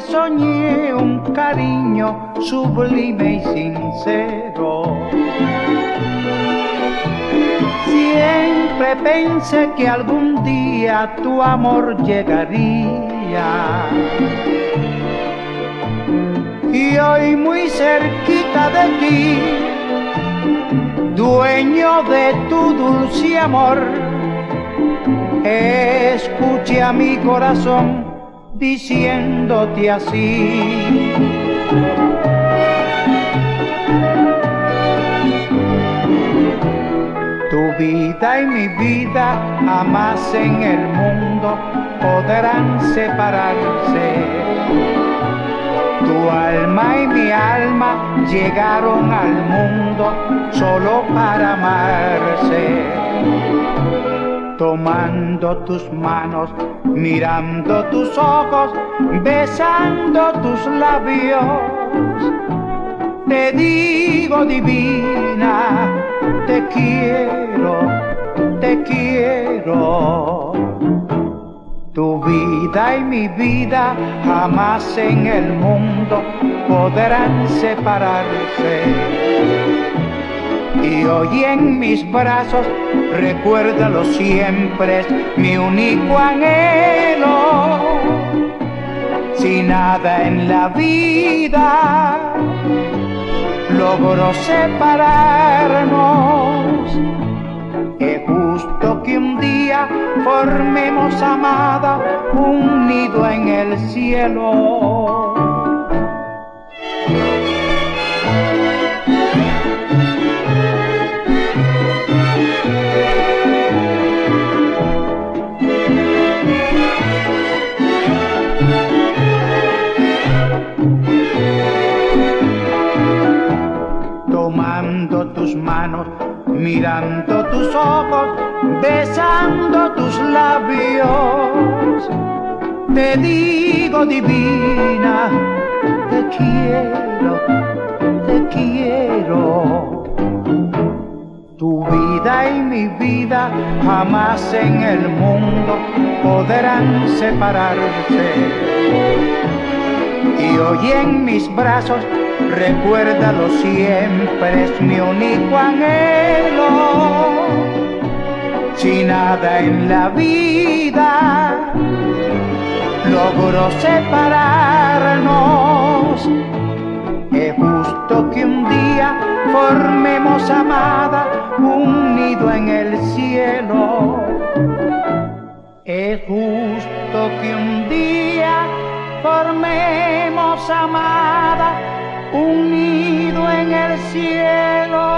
soñé un cariño sublime y sincero. Siempre pensé que algún día tu amor llegaría. Y hoy muy cerquita de ti, dueño de tu dulce amor, escuche a mi corazón diciéndote así. Tu vida y mi vida jamás en el mundo podrán separarse. Tu alma y mi alma llegaron al mundo solo para amarse tomando tus manos, mirando tus ojos, besando tus labios. Te digo divina, te quiero, te quiero. Tu vida y mi vida jamás en el mundo podrán separarse y hoy en mis brazos, recuérdalo siempre, es mi único anhelo. Si nada en la vida logró separarnos, es justo que un día formemos amada un nido en el cielo. Tus manos, mirando tus ojos, besando tus labios. Te digo divina, te quiero, te quiero. Tu vida y mi vida jamás en el mundo podrán separarse. Y hoy en mis brazos recuérdalo siempre, es mi único anhelo. Si nada en la vida logró separarnos, es justo que un día formemos amada un nido en el cielo. Es justo que un día formemos amada un nido en el cielo.